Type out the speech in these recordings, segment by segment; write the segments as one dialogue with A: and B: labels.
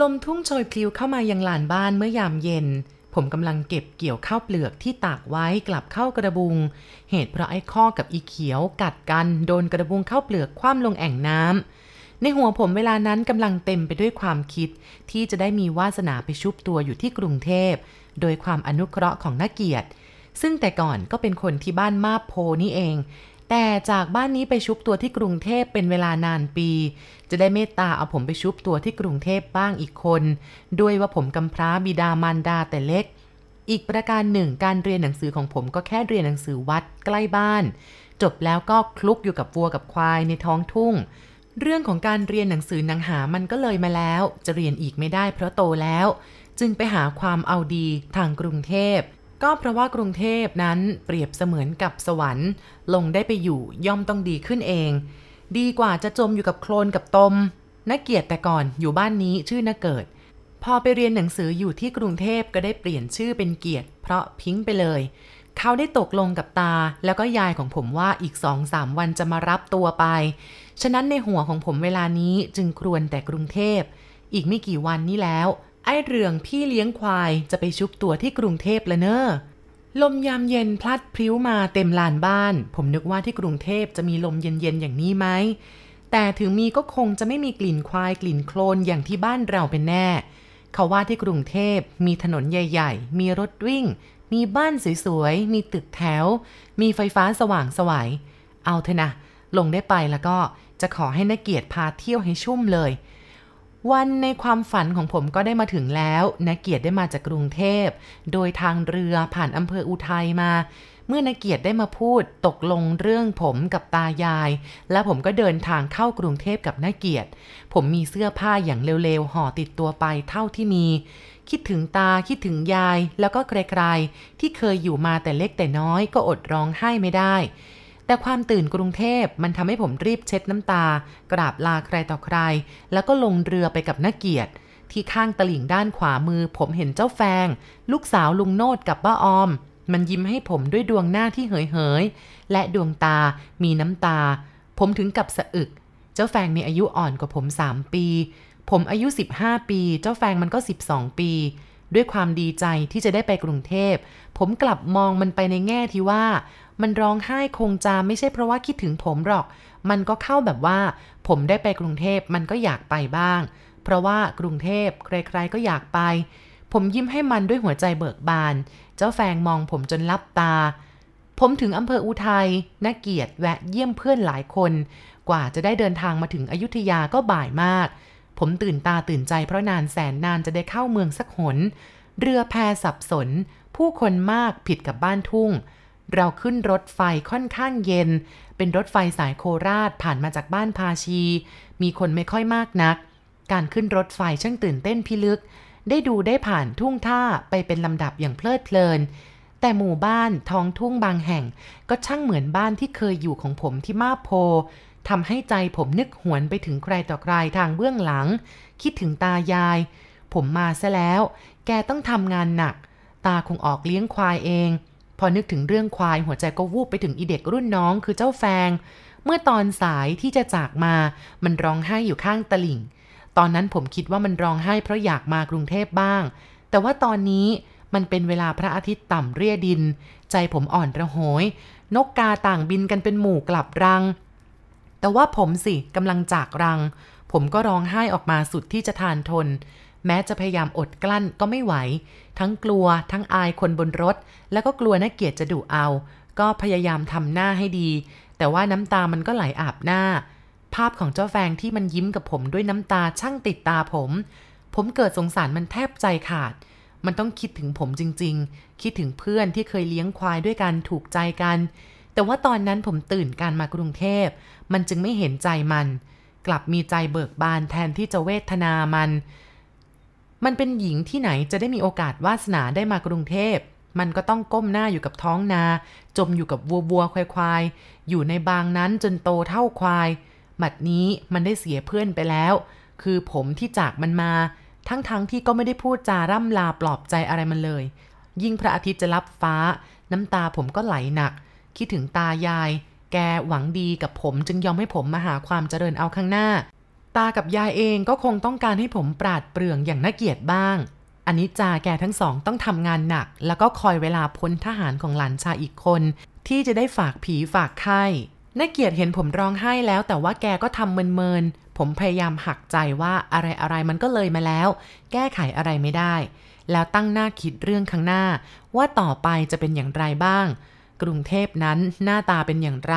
A: ลมทุ่งโชยพลิวเข้ามายังลานบ้านเมื่อยามเย็น ผมกำลังเก็บเกี่ยวข้าวเปลือกที่ตากไว้กลับเข้ากระบุง เหตุเพราะไอ้ข้อกับอีเขียวกัดกันโดนกระบุงข้าวเปลือกคว่ำลงแอ่งน้ำในหัวผมเวลานั้นกำลังเต็มไปด้วยความคิด ที่จะได้มีวาสนาไปชุบตัวอยู่ที่กรุงเทพ โดยความอนุเคราะห์ของนักเกียรติซึ่งแต่ก่อนก็เป็นคนที่บ้านมาบโพนี่เอง แต่จากบ้านนี้ไปชุบตัวที่กรุงเทพเป็นเวลานานปี จะได้เมตตาเอาผมไปชุบตัวที่กรุงเทพบ้างอีกคน ด้วยว่าผมกำพร้าบิดามารดาแต่เล็ก อีกประการหนึ่งการเรียนหนังสือของผมก็แค่เรียนหนังสือวัดใกล้บ้าน จบแล้วก็คลุกอยู่กับวัวกับควายในท้องทุ่ง เรื่องของการเรียนหนังสือหนังหามันก็เลยมาแล้ว จะเรียนอีกไม่ได้เพราะโตแล้ว จึงไปหาความเอาดีทางกรุงเทพ ก็เพราะว่ากรุงเทพนั้นเปรียบเสมือนกับสวรรค์ ลงได้ไปอยู่ย่อมต้องดีขึ้นเอง ดีกว่าจะจมอยู่กับโคลนกับตมนักเกียรติแต่ก่อนอยู่บ้านนี้ชื่อนักเกิด พอไปเรียนหนังสืออยู่ที่กรุงเทพก็ได้เปลี่ยนชื่อเป็นเกียรติ เพราะพิงค์ไปเลย เขาได้ตกลงกับตาแล้วก็ยายของผมว่าอีกสองสามวันจะมารับตัวไป ฉะนั้นในหัวของผมเวลานี้จึงครวญแต่กรุงเทพ อีกไม่กี่วันนี้แล้ว ไอ้เรืองพี่เลี้ยงควายจะไปชุบตัวที่กรุงเทพละเนอะลมยามเย็นพลัดพลิ้วมาเต็มลานบ้าน ผมนึกว่าที่กรุงเทพจะมีลมเย็นๆอย่างนี้ไหม แต่ถึงมีก็คงจะไม่มีกลิ่นควายกลิ่นโคลนอย่างที่บ้านเราเป็นแน่ เขาว่าที่กรุงเทพมีถนนใหญ่ ๆ มีรถวิ่ง มีบ้านสวยๆ มีตึกแถว มีไฟฟ้าสว่างสวยัย เอาเถอะนะ ลงได้ไปแล้วก็จะขอให้นักเกียรติพาเที่ยวให้ชุ่มเลย วันในความฝันของผมก็ได้มาถึงแล้วนักเกียรติได้มาจากกรุงเทพ โดยทางเรือผ่านอำเภออุทัยมา เมื่อนักเกียรติได้มาพูดตกลงเรื่องผมกับตายาย และผมก็เดินทางเข้ากรุงเทพกับนักเกียรติ ผมมีเสื้อผ้าอย่างเร็วๆห่อติดตัวไปเท่าที่มี คิดถึงตาคิดถึงยาย แล้วก็ใครๆที่เคยอยู่มาแต่เล็กแต่น้อยก็อดร้องไห้ไม่ได้ แต่ความตื่นกรุงเทพมันทำให้ผมรีบเช็ดน้ำตา กราบลาใครต่อใคร แล้วก็ลงเรือไปกับนักเกียรติ ที่ข้างตลิ่งด้านขวามือ ผมเห็นเจ้าแฟง ลูกสาวลุงโนดกับป้าออม มันยิ้มให้ผมด้วยดวงหน้าที่เหยเหยและดวงตา มีน้ำตา ผมถึงกับสะอึก เจ้าแฟงมีอายุอ่อนกว่าผม3ปี ผมอายุ 15 ปี เจ้าแฟงมันก็ 12 ปีด้วยความดีใจที่จะได้ไปกรุงเทพ ผมกลับมองมันไปในแง่ที่ว่า มันร้องไห้คงจะไม่ใช่เพราะว่าคิดถึงผมหรอก มันก็เข้าแบบว่า ผมได้ไปกรุงเทพมันก็อยากไปบ้าง เพราะว่ากรุงเทพใครๆก็อยากไป ผมยิ้มให้มันด้วยหัวใจเบิกบาน เจ้าแฟงมองผมจนลับตา ผมถึงอำเภออุทัยนักเกียรติแวะเยี่ยมเพื่อนหลายคน กว่าจะได้เดินทางมาถึงอยุธยาก็บ่ายมาก ผมตื่นตาตื่นใจเพราะนานแสนนานจะได้เข้าเมืองสักหน เรือแพสับสน ผู้คนมากผิดกับบ้านทุ่ง เราขึ้นรถไฟค่อนข้างเย็น เป็นรถไฟสายโคราชผ่านมาจากบ้านพาชี มีคนไม่ค่อยมากนัก การขึ้นรถไฟช่างตื่นเต้นพิลึก ได้ดูได้ผ่านทุ่งท่าไปเป็นลำดับอย่างเพลิดเพลิน แต่หมู่บ้านท้องทุ่งบางแห่ง ก็ช่างเหมือนบ้านที่เคยอยู่ของผมที่มาโพทำให้ใจผมนึกหวนไปถึงใครต่อใครทางเบื้องหลัง คิดถึงตายาย ผมมาซะแล้ว แกต้องทำงานหนัก ตาคงออกเลี้ยงควายเอง พอนึกถึงเรื่องควายหัวใจก็วูบไปถึงอีเด็กรุ่นน้องคือเจ้าแฟง เมื่อตอนสายที่จะจากมา มันร้องไห้อยู่ข้างตลิ่ง ตอนนั้นผมคิดว่ามันร้องไห้เพราะอยากมากรุงเทพบ้าง แต่ว่าตอนนี้มันเป็นเวลาพระอาทิตย์ต่ำเรียดิน ใจผมอ่อนระโหย นกกาต่างบินกันเป็นหมู่กลับรัง แต่ว่าผมสิกำลังจากรัง ผมก็ร้องไห้ออกมาสุดที่จะทานทน แม้จะพยายามอดกลั้นก็ไม่ไหว ทั้งกลัว ทั้งอายคนบนรถ แล้วก็กลัวนักเกียรติจะดุเอา ก็พยายามทำหน้าให้ดี แต่ว่าน้ำตามันก็ไหลอาบหน้า ภาพของเจ้าแฟงที่มันยิ้มกับผมด้วยน้ำตาช่างติดตาผม ผมเกิดสงสารมันแทบใจขาด มันต้องคิดถึงผมจริง ๆ คิดถึงเพื่อนที่เคยเลี้ยงควายด้วยกันถูกใจกัน แต่ว่าตอนนั้นผมตื่นการมากรุงเทพ มันจึงไม่เห็นใจมัน กลับมีใจเบิกบานแทนที่จะเวทนามัน มันเป็นหญิงที่ไหนจะได้มีโอกาสวาสนาได้มากรุงเทพ มันก็ต้องก้มหน้าอยู่กับท้องนา จมอยู่กับวัววัวควายควายอยู่ในบางนั้นจนโตเท่าควาย บัดนี้มันได้เสียเพื่อนไปแล้ว คือผมที่จากมันมา ทั้งๆทที่ก็ไม่ได้พูดจาร่ำลาปลอบใจอะไรมันเลย ยิ่งพระอาทิตย์จะรับฟ้า น้ำตาผมก็ไหลหนัก คิดถึงตายาย แกหวังดีกับผมจึงยอมให้ผมมาหาความเจริญเอาข้างหน้า ตากับยายเองก็คงต้องการให้ผมปราดเปรื่องอย่างน่าเกียดบ้าง อันนี้จาแกทั้งสองต้องทำงานหนัก แล้วก็คอยเวลาพ้นทหารของหลานชายอีกคน ที่จะได้ฝากผีฝากไข้น่าเกียดเห็นผมร้องไห้แล้ว แต่ว่าแกก็ทำเมินๆ ผมพยายามหักใจว่าอะไรอะไรมันก็เลยมาแล้ว แก้ไขอะไรไม่ได้ แล้วตั้งหน้าคิดเรื่องข้างหน้า ว่าต่อไปจะเป็นอย่างไรบ้าง กรุงเทพนั้นหน้าตาเป็นอย่างไร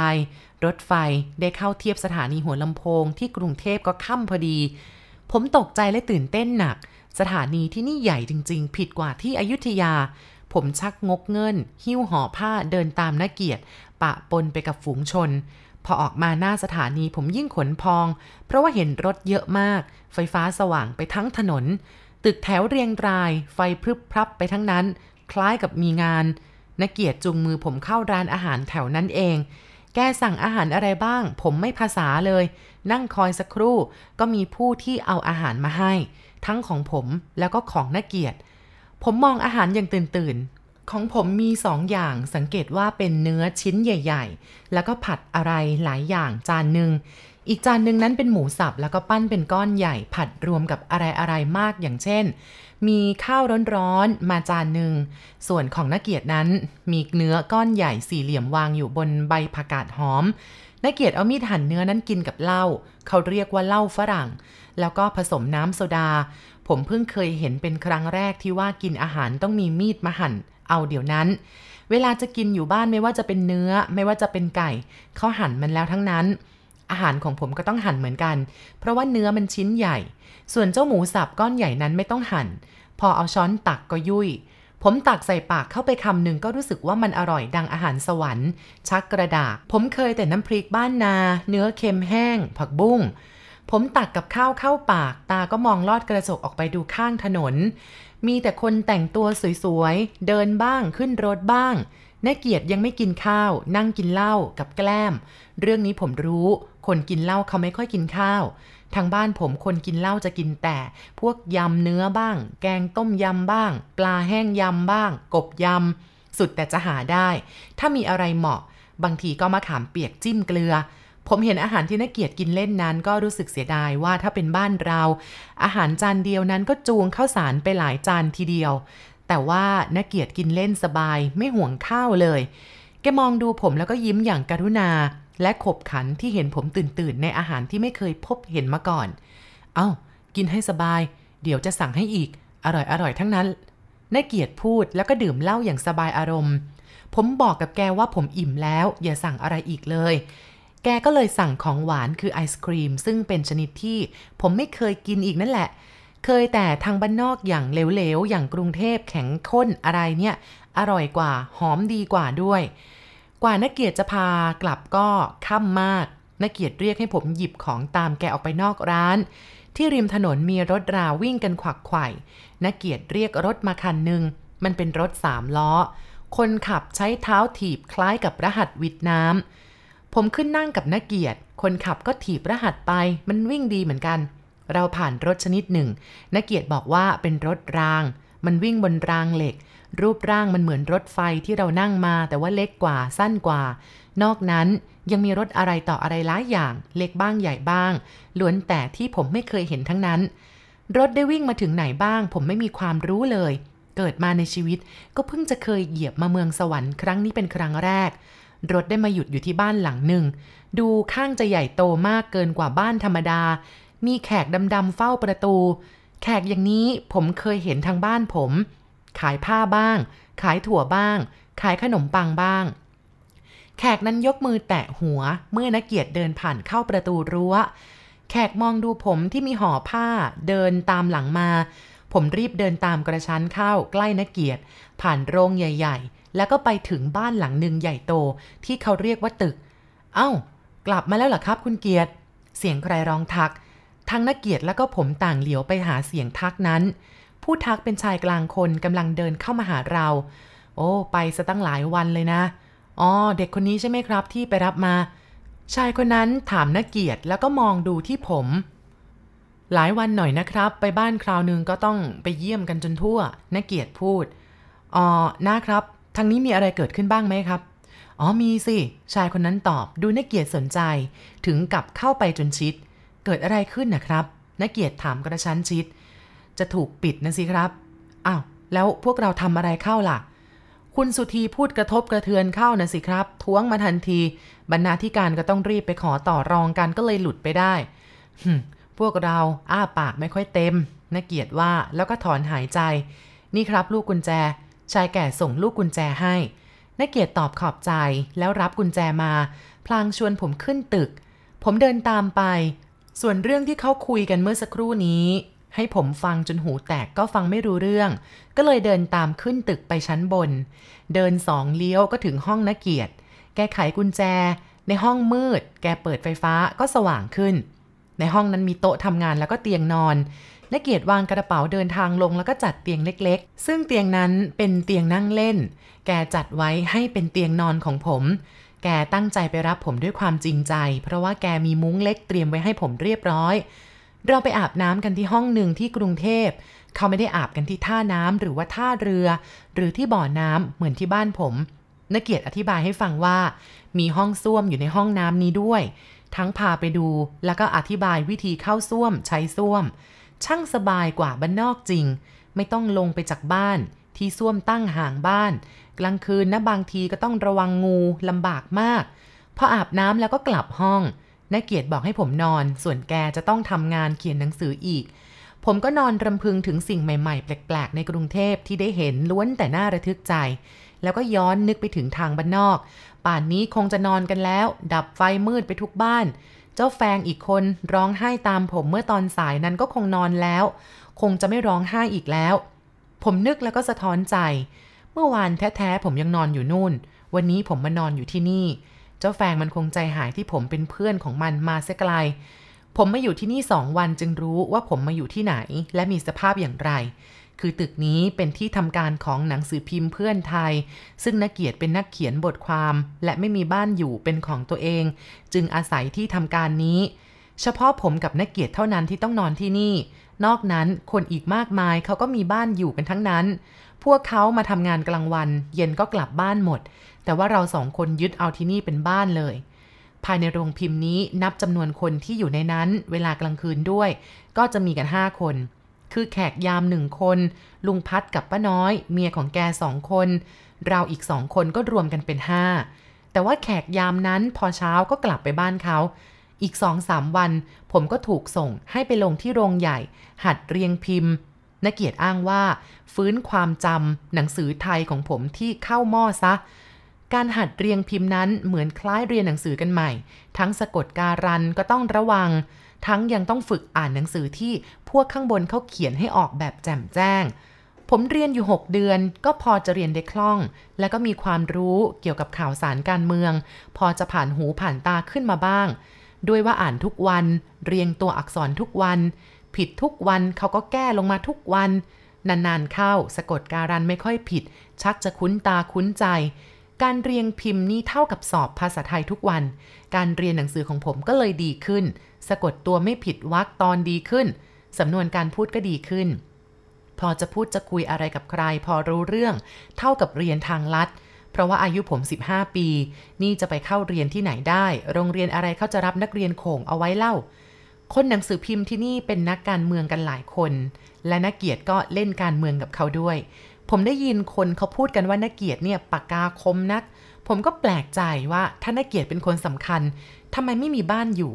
A: รถไฟได้เข้าเทียบสถานีหัวลำโพงที่กรุงเทพก็ค่ำพอดี ผมตกใจและตื่นเต้นหนัก สถานีที่นี่ใหญ่จริง ๆ ผิดกว่าที่อยุธยา ผมชักงกเงิน หิ้วห่อผ้าเดินตามนักเกียรติ ปะปนไปกับฝูงชน พอออกมาหน้าสถานีผมยิ่งขนพอง เพราะว่าเห็นรถเยอะมาก ไฟฟ้าสว่างไปทั้งถนน ตึกแถวเรียงราย ไฟพรึบพรับไปทั้งนั้น คล้ายกับมีงานนักเกียรติจุงมือผมเข้าร้านอาหารแถวนั้นเอง แกสั่งอาหารอะไรบ้าง ผมไม่ภาษาเลย นั่งคอยสักครู่ ก็มีผู้ที่เอาอาหารมาให้ ทั้งของผมแล้วก็ของนักเกียรติ ผมมองอาหารอย่างตื่นตื่นของผมมีสองอย่างสังเกตว่าเป็นเนื้อชิ้นใหญ่ ๆ แล้วก็ผัดอะไรหลายอย่างจานหนึ่ง อีกจานหนึ่งนั้นเป็นหมูสับแล้วก็ปั้นเป็นก้อนใหญ่ผัดรวมกับอะไรๆมากอย่างเช่น มีข้าวร้อนๆมาจานหนึ่ง ส่วนของนักเกียรตินั้น มีเนื้อก้อนใหญ่สี่เหลี่ยมวางอยู่บนใบผักกาดหอมนักเกียรติเอามีดหั่นเนื้อนั้นกินกับเหล้าเขาเรียกว่าเหล้าฝรั่ง แล้วก็ผสมน้ำโซดา ผมเพิ่งเคยเห็นเป็นครั้งแรกที่ว่ากินอาหารต้องมีมีดมาหั่น เอาเดี๋ยวนั้น เวลาจะกินอยู่บ้านไม่ว่าจะเป็นเนื้อไม่ว่าจะเป็นไก่เขาหั่นมันแล้วทั้งนั้น อาหารของผมก็ต้องหั่นเหมือนกัน เพราะว่าเนื้อมันชิ้นใหญ่ ส่วนเจ้าหมูสับก้อนใหญ่นั้นไม่ต้องหั่น พอเอาช้อนตักก็ยุ่ย ผมตักใส่ปากเข้าไปคำหนึ่งก็รู้สึกว่ามันอร่อยดังอาหารสวรรค์ ชักกระดาษ ผมเคยแต่น้ำพริกบ้านนา เนื้อเค็มแห้ง ผักบุ้งผมตักกับข้าวเข้าปาก ตาก็มองลอดกระจกออกไปดูข้างถนน มีแต่คนแต่งตัวสวยๆ เดินบ้างขึ้นรถบ้างน่าเกียรติยังไม่กินข้าว นั่งกินเหล้ากับแกล้ม เรื่องนี้ผมรู้คนกินเหล้าเขาไม่ค่อยกินข้าว ทางบ้านผมคนกินเหล้าจะกินแต่ พวกยำเนื้อบ้าง แกงต้มยำบ้าง ปลาแห้งยำบ้าง กบยำ สุดแต่จะหาได้ ถ้ามีอะไรเหมาะ บางทีก็มาขามเปียกจิ้มเกลือ ผมเห็นอาหารที่นักเกียรติกินเล่นนั้น ก็รู้สึกเสียดายว่าถ้าเป็นบ้านเรา อาหารจานเดียวนั้นก็จูงข้าวสารไปหลายจานทีเดียว แต่ว่านักเกียรติกินเล่นสบายไม่ห่วงข้าวเลย แกมองดูผมแล้วก็ยิ้มอย่างกรุณา และขบขันที่เห็นผมตื่นตื่นในอาหารที่ไม่เคยพบเห็นมาก่อน เอา้า กินให้สบาย เดี๋ยวจะสั่งให้อีก อร่อยอร่อยทั้งนั้นนักเกียรติพูดแล้วก็ดื่มเหล้าอย่างสบายอารมณ์ ผมบอกกับแกว่าผมอิ่มแล้ว อย่าสั่งอะไรอีกเลย แกก็เลยสั่งของหวานคือไอศครีม ซึ่งเป็นชนิดที่ผมไม่เคยกินอีกนั่นแหละ เคยแต่ทางบ้านนอกอย่างเหลวๆ อย่างกรุงเทพแข็งข้นอะไรเนี่ย อร่อยกว่า หอมดีกว่าด้วย กว่านักเกียรติจะพากลับก็ค่ำมากนักเกียรติเรียกให้ผมหยิบของตามแกออกไปนอกร้าน ที่ริมถนนมีรถราวิ่งกันขวักไขว่นักเกียรติเรียกรถมาคันหนึ่งมันเป็นรถสามล้อ คนขับใช้เท้าถีบคล้ายกับรหัสวิดน้ำผมขึ้นนั่งกับนักเกียรติ คนขับก็ถีบรหัสไป มันวิ่งดีเหมือนกัน เราผ่านรถชนิดหนึ่งนักเกียรติบอกว่าเป็นรถราง มันวิ่งบนรางเหล็ก รูปร่างมันเหมือนรถไฟที่เรานั่งมา แต่ว่าเล็กกว่าสั้นกว่า นอกนั้นยังมีรถอะไรต่ออะไรหลายอย่าง เล็กบ้างใหญ่บ้าง ล้วนแต่ที่ผมไม่เคยเห็นทั้งนั้น รถได้วิ่งมาถึงไหนบ้าง ผมไม่มีความรู้เลย เกิดมาในชีวิตก็เพิ่งจะเคยเหยียบมาเมืองสวรรค์ครั้งนี้เป็นครั้งแรก รถได้มาหยุดอยู่ที่บ้านหลังหนึ่ง ดูข้างจะใหญ่โตมากเกินกว่าบ้านธรรมดา มีแขกดำๆเฝ้าประตู แขกอย่างนี้ผมเคยเห็นทางบ้านผม ขายผ้าบ้าง ขายถั่วบ้าง ขายขนมปังบ้าง แขกนั้นยกมือแตะหัว เมื่อนักเกียรติเดินผ่านเข้าประตูรั้ว แขกมองดูผมที่มีห่อผ้าเดินตามหลังมา ผมรีบเดินตามกระชั้นเข้าใกล้นักเกียรติ ผ่านโรงใหญ่ ๆ แล้วก็ไปถึงบ้านหลังหนึ่งใหญ่โตที่เขาเรียกว่าตึก เอา้า กลับมาแล้วเหรอครับคุณเกียรติ เสียงใครร้องทักทั้งนักเกียรติแล้วก็ผมต่างเหลียวไปหาเสียงทักนั้น ผู้ทักเป็นชายกลางคนกำลังเดินเข้ามาหาเรา โอ้ ไปซะตั้งหลายวันเลยนะ อ๋อ เด็กคนนี้ใช่ไหมครับที่ไปรับมา ชายคนนั้นถามนักเกียรติแล้วก็มองดูที่ผม หลายวันหน่อยนะครับ ไปบ้านคราวนึงก็ต้องไปเยี่ยมกันจนทั่วนักเกียรติพูด อ๋อ นะครับ ทางนี้มีอะไรเกิดขึ้นบ้างไหมครับอ๋อมีสิ ชายคนนั้นตอบดูนักเกียรติสนใจ ถึงกับเข้าไปจนชิด เกิดอะไรขึ้นนะครับนักเกียรติถามกระชั้นชิด จะถูกปิดนะสิครับอ้าวแล้วพวกเราทำอะไรเข้าล่ะ คุณสุธีพูดกระทบกระเทือนเข้านะสิครับ ท้วงมาทันที บรรณาธิการก็ต้องรีบไปขอต่อรองกันก็เลยหลุดไปได้พวกเราอ้าปากไม่ค่อยเต็มนักเกียรติว่าแล้วก็ถอนหายใจ นี่ครับลูกกุญแจ ชายแก่ส่งลูกกุญแจให้นักเกียรติตอบขอบใจแล้วรับกุญแจมา พลางชวนผมขึ้นตึก ผมเดินตามไป ส่วนเรื่องที่เขาคุยกันเมื่อสักครู่นี้ ให้ผมฟังจนหูแตกก็ฟังไม่รู้เรื่อง ก็เลยเดินตามขึ้นตึกไปชั้นบน เดินสองเลี้ยวก็ถึงห้องนักเกียรติ แกไขกุญแจ ในห้องมืด แกเปิดไฟฟ้าก็สว่างขึ้น ในห้องนั้นมีโต๊ะทำงานแล้วก็เตียงนอนนักเกียรติวางกระเป๋าเดินทางลงแล้วก็จัดเตียงเล็กๆ ซึ่งเตียงนั้นเป็นเตียงนั่งเล่น แกจัดไว้ให้เป็นเตียงนอนของผม แกตั้งใจไปรับผมด้วยความจริงใจ เพราะว่าแกมีมุ้งเล็กเตรียมไว้ให้ผมเรียบร้อย เราไปอาบน้ำกันที่ห้องหนึ่งที่กรุงเทพ เขาไม่ได้อาบกันที่ท่าน้ำหรือว่าท่าเรือ หรือที่บ่อน้ำเหมือนที่บ้านผมนักเกียรติอธิบายให้ฟังว่า มีห้องส้วมอยู่ในห้องน้ำนี้ด้วย ทั้งพาไปดูแล้วก็อธิบายวิธีเข้าส้วมใช้ส้วม ช่างสบายกว่าบ้านนอกจริง ไม่ต้องลงไปจากบ้าน ที่ส้วมตั้งห่างบ้าน กลางคืนนะบางทีก็ต้องระวังงูลำบากมากพออาบน้ำแล้วก็กลับห้อง นายเกียรติบอกให้ผมนอน ส่วนแกจะต้องทำงานเขียนหนังสืออีก ผมก็นอนรำพึงถึงสิ่งใหม่ๆ แปลกๆ ในกรุงเทพที่ได้เห็นล้วนแต่น่าระทึกใจ แล้วก็ย้อนนึกไปถึงทางบ้านนอก ป่านนี้คงจะนอนกันแล้ว ดับไฟมืดไปทุกบ้าน เจ้าแฟงอีกคนร้องไห้ตามผมเมื่อตอนสายนั้นก็คงนอนแล้ว คงจะไม่ร้องไห้อีกแล้ว ผมนึกแล้วก็สะท้อนใจ เมื่อวานแท้ๆผมยังนอนอยู่นู่น วันนี้ผมมานอนอยู่ที่นี่ เจ้าแฟงมันคงใจหายที่ผมเป็นเพื่อนของมันมาเสียไกล ผมมาอยู่ที่นี่สองวันจึงรู้ว่าผมมาอยู่ที่ไหน และมีสภาพอย่างไร คือตึกนี้เป็นที่ทำการของหนังสือพิมพ์เพื่อนไทย ซึ่งนักเกียรติเป็นนักเขียนบทความ และไม่มีบ้านอยู่เป็นของตัวเอง จึงอาศัยที่ทำการนี้ เฉพาะผมกับนักเกียรติเท่านั้นที่ต้องนอนที่นี่ นอกนั้นคนอีกมากมายเขาก็มีบ้านอยู่กันทั้งนั้นพวกเขามาทำงานกลางวัน เย็นก็กลับบ้านหมดแต่ว่าเราสองคนยึดเอาที่นี่เป็นบ้านเลย ภายในโรงพิมพ์นี้นับจำนวนคนที่อยู่ในนั้น เวลากลางคืนด้วย ก็จะมีกันห้าคน คือแขกยามหนึ่งคน ลุงพัดกับป้าน้อย เมียของแกสองคน เราอีกสองคนก็รวมกันเป็นห้าแต่ว่าแขกยามนั้นพอเช้าก็กลับไปบ้านเขา อีกสองสามวัน ผมก็ถูกส่งให้ไปลงที่โรงใหญ่ หัดเรียงพิมพ์นักเกียรติอ้างว่า ฟื้นความจำหนังสือไทยของผมที่เข้าหม้อซะ การหัดเรียงพิมพ์นั้นเหมือนคล้ายเรียนหนังสือกันใหม่ ทั้งสะกดการันก็ต้องระวัง ทั้งยังต้องฝึกอ่านหนังสือที่พวกข้างบนเขาเขียนให้ออกแบบแจ่มแจ้ง ผมเรียนอยู่ 6 เดือน ก็พอจะเรียนได้คล่อง และก็มีความรู้เกี่ยวกับข่าวสารการเมือง พอจะผ่านหูผ่านตาขึ้นมาบ้าง ด้วยว่าอ่านทุกวัน เรียงตัวอักษรทุกวัน ผิดทุกวันเขาก็แก้ลงมาทุกวัน นานๆเข้า สะกดการันไม่ค่อยผิด ชักจะคุ้นตาคุ้นใจ การเรียงพิมพ์นี่เท่ากับสอบภาษาไทยทุกวัน การเรียนหนังสือของผมก็เลยดีขึ้น สะกดตัวไม่ผิดวักตอนดีขึ้น สำนวนการพูดก็ดีขึ้น พอจะพูดจะคุยอะไรกับใคร พอรู้เรื่อง เท่ากับเรียนทางลัด เพราะว่าอายุผม 15 ปี นี่จะไปเข้าเรียนที่ไหนได้ โรงเรียนอะไรเขาจะรับนักเรียนโขงเอาไว้เล่า คนหนังสือพิมพ์ที่นี่เป็นนักการเมืองกันหลายคน และนักเกียรติก็เล่นการเมืองกับเขาด้วย ได้ยินคนเขาพูดกันว่านักเกียรติเนี่ยปากกาคมนัก ผมก็แปลกใจว่าถ้านักเกียรติเป็นคนสำคัญทำไมไม่มีบ้านอยู่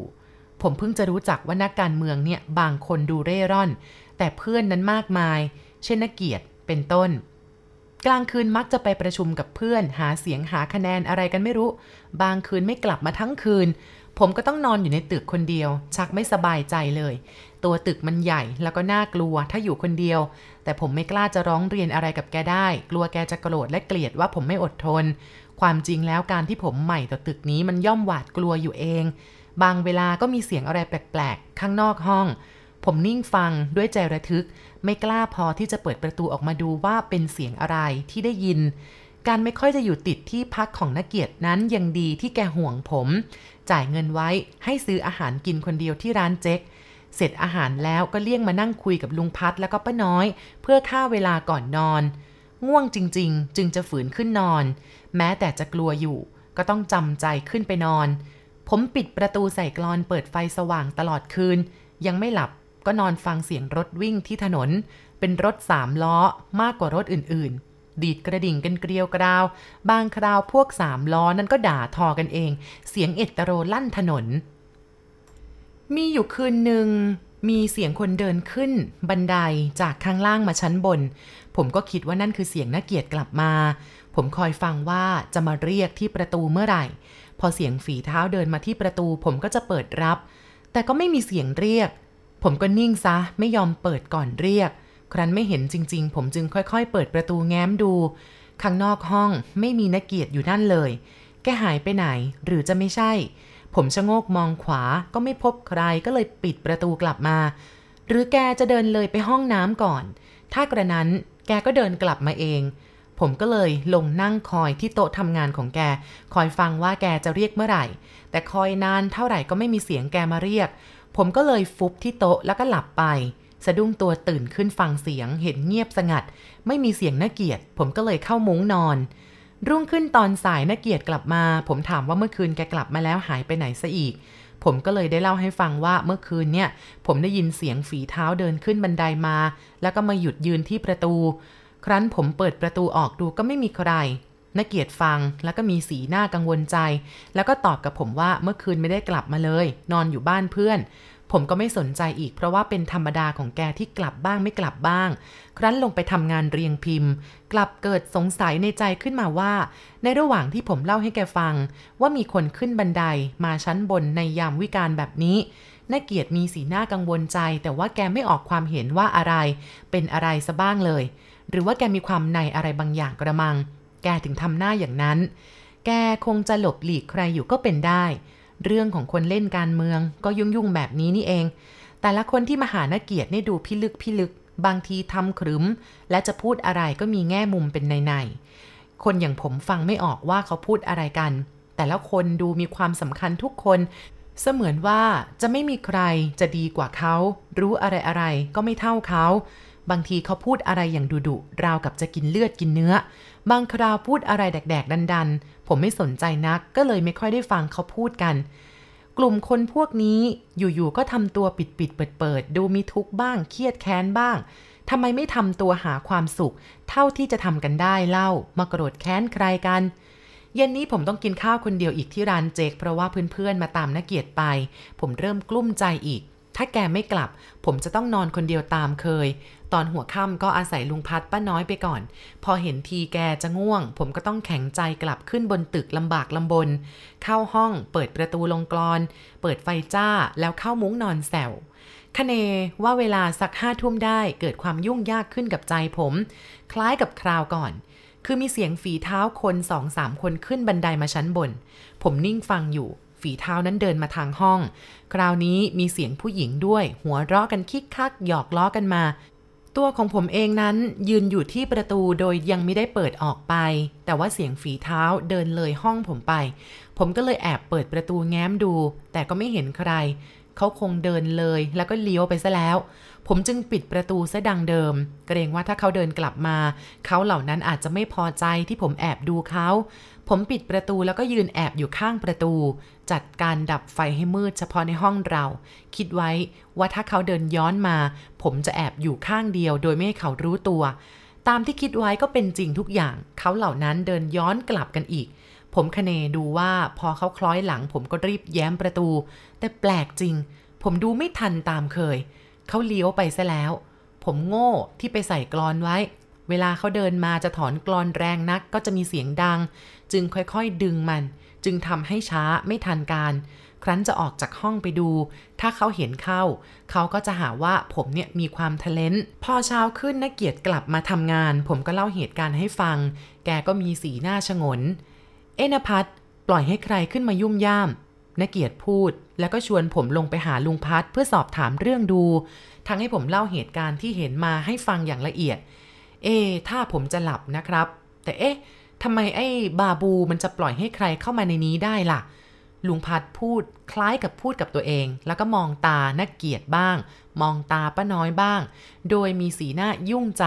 A: ผมเพิ่งจะรู้จักว่านักการเมืองเนี่ยบางคนดูเร่ร่อน แต่เพื่อนนั้นมากมาย เช่นนักเกียรติเป็นต้น กลางคืนมักจะไปประชุมกับเพื่อน หาเสียงหาคะแนนอะไรกันไม่รู้ บางคืนไม่กลับมาทั้งคืน ผมก็ต้องนอนอยู่ในตึกคนเดียว ชักไม่สบายใจเลย ตัวตึกมันใหญ่แล้วก็น่ากลัวถ้าอยู่คนเดียว แต่ผมไม่กล้าจะร้องเรียนอะไรกับแกได้ กลัวแกจะโกรธและเกลียดว่าผมไม่อดทน ความจริงแล้วการที่ผมใหม่ต่อตึกนี้มันย่อมหวาดกลัวอยู่เอง บางเวลาก็มีเสียงอะไรแปลกๆ ข้างนอกห้อง ผมนิ่งฟังด้วยใจระทึก ไม่กล้าพอที่จะเปิดประตูออกมาดูว่าเป็นเสียงอะไรที่ได้ยิน การไม่ค่อยจะอยู่ติดที่พักของนักเกียรตินั้นยังดีที่แกห่วงผม จ่ายเงินไว้ให้ซื้ออาหารกินคนเดียวที่ร้านเจ๊กเสร็จอาหารแล้วก็เลี่ยงมานั่งคุยกับลุงพัดแล้วก็ป้าน้อย เพื่อฆ่าเวลาก่อนนอน ง่วงจริง ๆ จึงจะฝืนขึ้นนอน แม้แต่จะกลัวอยู่ ก็ต้องจำใจขึ้นไปนอน ผมปิดประตูใส่กรอนเปิดไฟสว่างตลอดคืน ยังไม่หลับก็นอนฟังเสียงรถวิ่งที่ถนน เป็นรถสามล้อมากกว่ารถอื่นๆ ดีดกระดิ่งกันเกลียวกราว บางคราวพวกสามล้อนั้นก็ด่าทอกันเอง เสียงเอตโรลั่นถนน มีอยู่คืนหนึ่งมีเสียงคนเดินขึ้น บันไดจากข้างล่างมาชั้นบน ผมก็คิดว่านั่นคือเสียงนักเกียรติกลับมา ผมคอยฟังว่าจะมาเรียกที่ประตูเมื่อไหร่ พอเสียงฝีเท้าเดินมาที่ประตู ผมก็จะเปิดรับ แต่ก็ไม่มีเสียงเรียก ผมก็นิ่งซะไม่ยอมเปิดก่อนเรียก ครั้นไม่เห็นจริง ๆ ผมจึงค่อยๆ เปิดประตูแง้มดู ข้างนอกห้องไม่มีนักเกียรติอยู่นั่นเลย แกหายไปไหนหรือจะไม่ใช่ ผมชะโงกมองขวาก็ไม่พบใครก็เลยปิดประตูกลับมา หรือแกจะเดินเลยไปห้องน้ำก่อน ถ้ากระนั้นแกก็เดินกลับมาเอง ผมก็เลยลงนั่งคอยที่โต๊ะทำงานของแก คอยฟังว่าแกจะเรียกเมื่อไหร่ แต่คอยนานเท่าไหร่ก็ไม่มีเสียงแกมาเรียก ผมก็เลยฟุบที่โต๊ะแล้วก็หลับไป สะดุ้งตัวตื่นขึ้นฟังเสียง เห็นเงียบสงัด ไม่มีเสียงน่าเกียด ผมก็เลยเข้ามุ้งนอน รุ่งขึ้นตอนสายน่าเกียดกลับมา ผมถามว่าเมื่อคืนแกกลับมาแล้วหายไปไหนซะอีก ผมก็เลยได้เล่าให้ฟังว่าเมื่อคืนเนี่ย ผมได้ยินเสียงฝีเท้าเดินขึ้นบันไดามา แล้วก็มาหยุดยืนที่ประตู ครั้นผมเปิดประตูออกดูก็ไม่มีใครนักเกียรติฟังแล้วก็มีสีหน้ากังวลใจ แล้วก็ตอบกับผมว่าเมื่อคืนไม่ได้กลับมาเลย นอนอยู่บ้านเพื่อน ผมก็ไม่สนใจอีกเพราะว่าเป็นธรรมดาของแกที่กลับบ้างไม่กลับบ้าง ครั้นลงไปทำงานเรียงพิมพ์ กลับเกิดสงสัยในใจขึ้นมาว่า ในระหว่างที่ผมเล่าให้แกฟัง ว่ามีคนขึ้นบันไดมาชั้นบนในยามวิการแบบนี้นักเกียรติมีสีหน้ากังวลใจ แต่ว่าแกไม่ออกความเห็นว่าอะไร เป็นอะไรซะบ้างเลย หรือว่าแกมีความในอะไรบางอย่างกระมัง แกถึงทำหน้าอย่างนั้น แกคงจะหลบหลีกใครอยู่ก็เป็นได้ เรื่องของคนเล่นการเมืองก็ยุ่งยุ่งแบบนี้นี่เอง แต่ละคนที่มาหานักเกียรตินี่ดูพิลึกพิลึก บางทีทำขรึม และจะพูดอะไรก็มีแง่มุมเป็นในๆ คนอย่างผมฟังไม่ออกว่าเขาพูดอะไรกัน แต่ละคนดูมีความสำคัญทุกคนเสมือนว่าจะไม่มีใครจะดีกว่าเขา รู้อะไรอะไรก็ไม่เท่าเขา บางทีเขาพูดอะไรอย่างดุดุราวกับจะกินเลือดกินเนื้อ บางคราวพูดอะไรแดก ๆ ดัน ๆ ผมไม่สนใจนัก ก็เลยไม่ค่อยได้ฟังเขาพูดกัน กลุ่มคนพวกนี้อยู่ ๆ ก็ทำตัวปิด ๆ เปิด ๆ ดูมีทุกข์บ้าง เครียดแค้นบ้างทำไมไม่ทำตัวหาความสุข เท่าที่จะทำกันได้เล่า มาโกรธแค้นใครกัน เย็นนี้ผมต้องกินข้าวคนเดียวอีกที่ร้านเจกเพราะว่าเพื่อนๆมาตามนักเกียรติไป ผมเริ่มกลุ้มใจอีก ถ้าแกไม่กลับ ผมจะต้องนอนคนเดียวตามเคย ตอนหัวค่ำก็อาศัยลุงพัดป้าน้อยไปก่อน พอเห็นทีแกจะง่วง ผมก็ต้องแข็งใจกลับขึ้นบนตึกลำบากลำบน เข้าห้อง เปิดประตูลงกรอน เปิดไฟจ้าแล้วเข้ามุ้งนอนแซวคะเนว่าเวลาสักห้าทุ่มได้เกิดความยุ่งยากขึ้นกับใจผม คล้ายกับคราวก่อน คือมีเสียงฝีเท้าคนสองสามคนขึ้นบันไดมาชั้นบน ผมนิ่งฟังอยู่ ฝีเท้านั้นเดินมาทางห้อง คราวนี้มีเสียงผู้หญิงด้วย หัวเราะกันคิกคักหยอกล้อกันมา ตัวของผมเองนั้นยืนอยู่ที่ประตูโดยยังไม่ได้เปิดออกไป แต่ว่าเสียงฝีเท้าเดินเลยห้องผมไป ผมก็เลยแอบเปิดประตูแง้มดู แต่ก็ไม่เห็นใคร เขาคงเดินเลย แล้วก็เลี้ยวไปซะแล้ว ผมจึงปิดประตูซะดังเดิม เกรงว่าถ้าเขาเดินกลับมา เขาเหล่านั้นอาจจะไม่พอใจที่ผมแอบดูเขา ผมปิดประตูแล้วก็ยืนแอบอยู่ข้างประตู จัดการดับไฟให้มืดเฉพาะในห้องเรา คิดไว้ว่าถ้าเขาเดินย้อนมา ผมจะแอบอยู่ข้างเดียว โดยไม่ให้เขารู้ตัว ตามที่คิดไว้ก็เป็นจริงทุกอย่าง เขาเหล่านั้นเดินย้อนกลับกันอีกผมคเนดูว่าพอเขาคล้อยหลังผมก็รีบแย้มประตู แต่แปลกจริง ผมดูไม่ทันตามเคย เขาเลี้ยวไปซะแล้ว ผมโง่ที่ไปใส่กรอนไว้ เวลาเขาเดินมาจะถอนกรอนแรงนักก็จะมีเสียงดัง จึงค่อยๆดึงมัน จึงทำให้ช้าไม่ทันการ ครั้นจะออกจากห้องไปดู ถ้าเขาเห็นเข้า เขาก็จะหาว่าผมเนี่ยมีความทะเลนพอเช้าขึ้นนักเกียรติกลับมาทำงาน ผมก็เล่าเหตุการณ์ให้ฟัง แกก็มีสีหน้าชงน เอนพัทปล่อยให้ใครขึ้นมายุ่มย่าม นักเกียรติพูด แล้วก็ชวนผมลงไปหาลุงพัดเพื่อสอบถามเรื่องดู ทั้งให้ผมเล่าเหตุการณ์ที่เห็นมาให้ฟังอย่างละเอียด เอ๊ถ้าผมจะหลับนะครับ แต่เอ๊ะทำไมไอ้บาบูมันจะปล่อยให้ใครเข้ามาในนี้ได้ล่ะ ลุงพัดพูดคล้ายกับพูดกับตัวเอง แล้วก็มองตานักเกียรติบ้าง มองตาป้าน้อยบ้าง โดยมีสีหน้ายุ่งใจ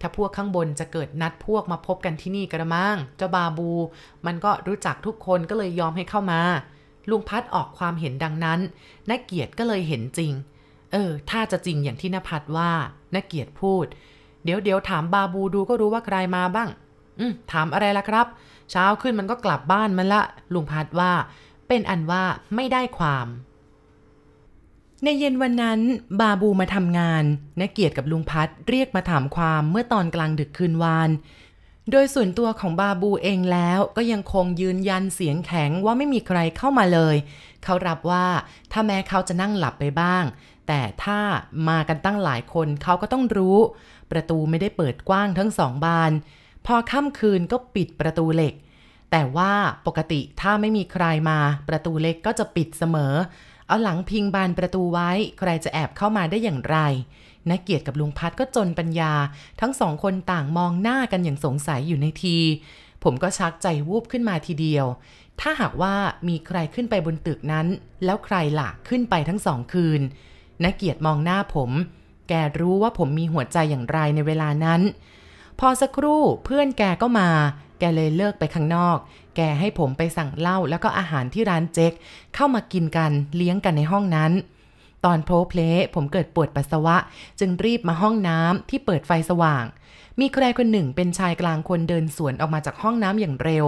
A: ถ้าพวกข้างบนจะเกิดนัดพวกมาพบกันที่นี่กระมังเจ้าบาบู มันก็รู้จักทุกคนก็เลยยอมให้เข้ามา ลุงพัดออกความเห็นดังนั้นนักเกียรติก็เลยเห็นจริง เออ ถ้าจะจริงอย่างที่นภัดว่านักเกียรติพูด เดี๋ยวเดี๋ยวถามบาบูดูก็รู้ว่าใครมาบ้าง อืมถามอะไรล่ะครับ เช้าขึ้นมันก็กลับบ้านมันละ ลุงพัดว่า เป็นอันว่าไม่ได้ความ ในเย็นวันนั้น บาบูมาทำงานนักเกียรติกับลุงพัดเรียกมาถามความเมื่อตอนกลางดึกคืนวาน โดยส่วนตัวของบาบูเองแล้วก็ยังคงยืนยันเสียงแข็งว่าไม่มีใครเข้ามาเลย เขารับว่าถ้าแม้เขาจะนั่งหลับไปบ้าง แต่ถ้ามากันตั้งหลายคนเขาก็ต้องรู้ ประตูไม่ได้เปิดกว้างทั้งสองบาน พอค่ำคืนก็ปิดประตูเหล็ก แต่ว่าปกติถ้าไม่มีใครมา ประตูเล็กก็จะปิดเสมอ เอาหลังพิงบานประตูไว้ ใครจะแอบเข้ามาได้อย่างไรนักเกียรติกับลุงพัดก็จนปัญญา ทั้งสองคนต่างมองหน้ากันอย่างสงสัยอยู่ในที ผมก็ชักใจวูบขึ้นมาทีเดียว ถ้าหากว่ามีใครขึ้นไปบนตึกนั้น แล้วใครล่ะขึ้นไปทั้งสองคืนนักเกียรติมองหน้าผม แกรู้ว่าผมมีหัวใจอย่างไรในเวลานั้น พอสักครู่เพื่อนแกก็มา แกเลยเลิกไปข้างนอก แกให้ผมไปสั่งเหล้าแล้วก็อาหารที่ร้านเจ๊ก เข้ามากินกันเลี้ยงกันในห้องนั้น ตอนโพลเพลผมเกิดปวดปัสสาวะ จึงรีบมาห้องน้ำที่เปิดไฟสว่าง มีใครคนหนึ่งเป็นชายกลางคนเดินสวนออกมาจากห้องน้ำอย่างเร็ว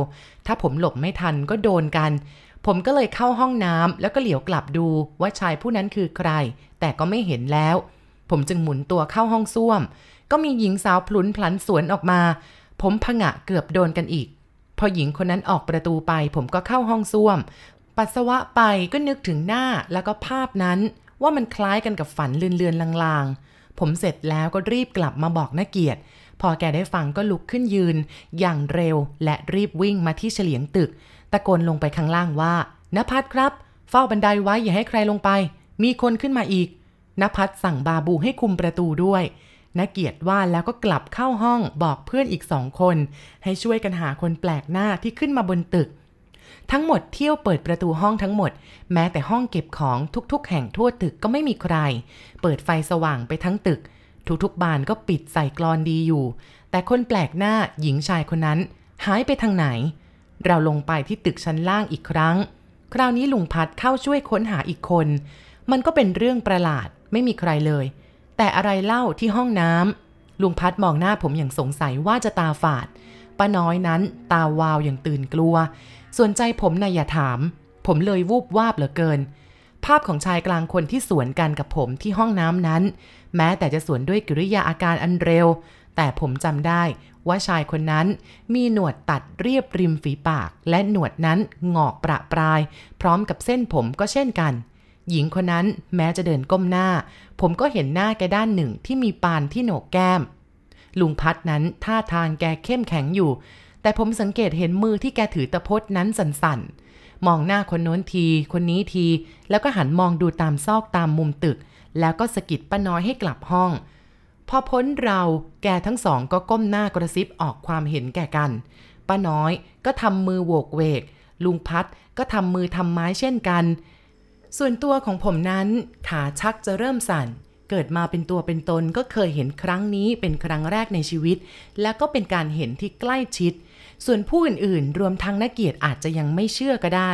A: ถ้าผมหลบไม่ทันก็โดนกัน ผมก็เลยเข้าห้องน้ำแล้วก็เหลียวกลับดูว่าชายผู้นั้นคือใคร แต่ก็ไม่เห็นแล้ว ผมจึงหมุนตัวเข้าห้องส้วม ก็มีหญิงสาวพลุนพลันสวนออกมา ผมผงะเกือบโดนกันอีก พอหญิงคนนั้นออกประตูไป ผมก็เข้าห้องส้วม ปัสสาวะไปก็นึกถึงหน้าแล้วก็ภาพนั้น ว่ามันคล้ายกันกับฝันเลือนๆลางๆ ผมเสร็จแล้วก็รีบกลับมาบอกนักเกียรติ พอแกได้ฟังก็ลุกขึ้นยืน อย่างเร็วและรีบวิ่งมาที่เฉลียงตึก ตะโกนลงไปข้างล่างว่านภัสครับ เฝ้าบันไดไว้อย่าให้ใครลงไป มีคนขึ้นมาอีกนภัสสั่งบาบูให้คุมประตูด้วย นักเกียรติว่าแล้วก็กลับเข้าห้องบอกเพื่อนอีกสองคน ให้ช่วยกันหาคนแปลกหน้าที่ขึ้นมาบนตึก ทั้งหมดเที่ยวเปิดประตูห้องทั้งหมด แม้แต่ห้องเก็บของทุกๆ แห่งทั่วตึกก็ไม่มีใคร เปิดไฟสว่างไปทั้งตึก ทุกๆบานก็ปิดใส่กรอนดีอยู่ แต่คนแปลกหน้าหญิงชายคนนั้น หายไปทางไหน เราลงไปที่ตึกชั้นล่างอีกครั้ง คราวนี้ลุงพัดเข้าช่วยค้นหาอีกคน มันก็เป็นเรื่องประหลาดไม่มีใครเลย แต่อะไรเล่าที่ห้องน้ำลุงพัดมองหน้าผมอย่างสงสัยว่าจะตาฝาดป้าน้อยนั้นตาวาวอย่างตื่นกลัว ส่วนใจผมน่ะอย่าถาม ผมเลยวูบวาบเหลือเกิน ภาพของชายกลางคนที่สวนกันกับผมที่ห้องน้ำนั้น แม้แต่จะสวนด้วยกิริยาอาการอันเร็ว แต่ผมจำได้ว่าชายคนนั้นมีหนวดตัดเรียบริมฝีปาก และหนวดนั้นงอกประปราย พร้อมกับเส้นผมก็เช่นกัน หญิงคนนั้นแม้จะเดินก้มหน้า ผมก็เห็นหน้าแกด้านหนึ่งที่มีปานที่โหนกแก้ม ลุงพัดนั้นท่าทางแกเข้มแข็งอยู่ แต่ผมสังเกตเห็นมือที่แกถือตะพดนั้นสั่นๆ มองหน้าคนโน้นที คนนี้ที แล้วก็หันมองดูตามซอกตามมุมตึก แล้วก็สะกิดป้าน้อยให้กลับห้อง พอพ้นเราแกทั้งสองก็ก้มหน้ากระซิบออกความเห็นแก่กันป้าน้อยก็ทำมือโวกเวก ลุงพัดก็ทำมือทำไม้เช่นกัน ส่วนตัวของผมนั้นขาชักจะเริ่มสั่น เกิดมาเป็นตัวเป็นตนก็เคยเห็นครั้งนี้เป็นครั้งแรกในชีวิต และก็เป็นการเห็นที่ใกล้ชิด ส่วนผู้อื่นๆ รวมทั้งนักเกียรติอาจจะยังไม่เชื่อก็ได้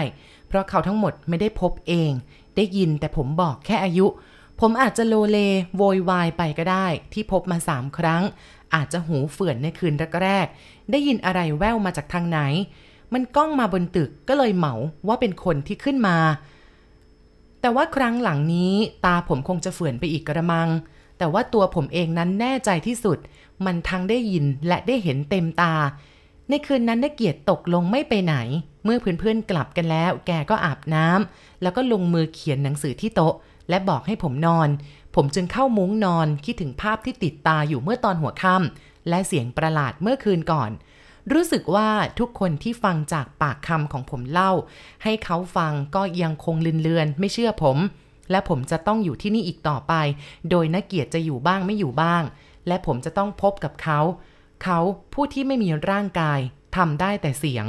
A: เพราะเขาทั้งหมดไม่ได้พบเอง ได้ยินแต่ผมบอกแค่อายุ ผมอาจจะโลเลโวยวายไปก็ได้ ที่พบมาสามครั้ง อาจจะหูเฟื่อนในคืนแรกๆได้ยินอะไรแว่วมาจากทางไหน มันก้องมาบนตึกก็เลยเหมาว่าเป็นคนที่ขึ้นมา แต่ว่าครั้งหลังนี้ตาผมคงจะเฟื่อนไปอีกกระมัง แต่ว่าตัวผมเองนั้นแน่ใจที่สุด มันทั้งได้ยินและได้เห็นเต็มตา ในคืนนั้นนักเกียรติตกลงไม่ไปไหน เมื่อเพื่อนๆกลับกันแล้ว แกก็อาบน้ำแล้วก็ลงมือเขียนหนังสือที่โต๊ะ และบอกให้ผมนอน ผมจึงเข้ามุ้งนอนคิดถึงภาพที่ติดตาอยู่เมื่อตอนหัวค่ำและเสียงประหลาดเมื่อคืนก่อน รู้สึกว่าทุกคนที่ฟังจากปากคำของผมเล่า ให้เขาฟังก็ยังคงลืนเลือนไม่เชื่อผม และผมจะต้องอยู่ที่นี่อีกต่อไป โดยนักเกียรติจะอยู่บ้างไม่อยู่บ้าง และผมจะต้องพบกับเขา เขาผู้ที่ไม่มีร่างกายทำได้แต่เสียง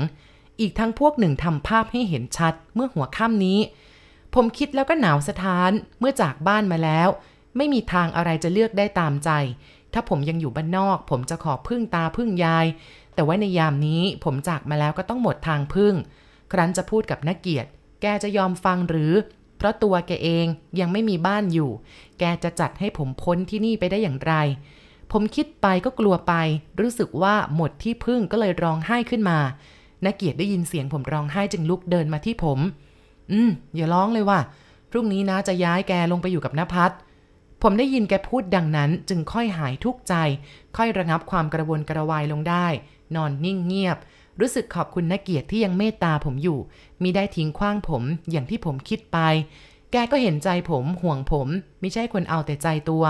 A: อีกทั้งพวกหนึ่งทำภาพให้เห็นชัดเมื่อหัวค่ำนี้ ผมคิดแล้วก็หนาวสะท้านเมื่อจากบ้านมาแล้ว ไม่มีทางอะไรจะเลือกได้ตามใจถ้าผมยังอยู่บ้านนอก ผมจะขอพึ่งตาพึ่งยาย แต่ว่าในยามนี้ผมจากมาแล้วก็ต้องหมดทางพึ่ง ครั้นจะพูดกับนักเกียรติ แกจะยอมฟังหรือ เพราะตัวแกเองยังไม่มีบ้านอยู่ แกจะจัดให้ผมพ้นที่นี่ไปได้อย่างไร ผมคิดไปก็กลัวไป รู้สึกว่าหมดที่พึ่งก็เลยร้องไห้ขึ้นมา นักเกียรติได้ยินเสียงผมร้องไห้จึงลุกเดินมาที่ผม อืม อย่าร้องเลยว่ะ พรุ่งนี้นะจะย้ายแกลงไปอยู่กับนภัสผมได้ยินแกพูดดังนั้นจึงค่อยหายทุกข์ใจ ค่อยระงับความกระวนกระวายลงได้ นอนนิ่งเงียบ รู้สึกขอบคุณนักเกียรติที่ยังเมตตาผมอยู่ มิได้ทิ้งขว้างผมอย่างที่ผมคิดไป แกก็เห็นใจผมห่วงผม ไม่ใช่คนเอาแต่ใจตัว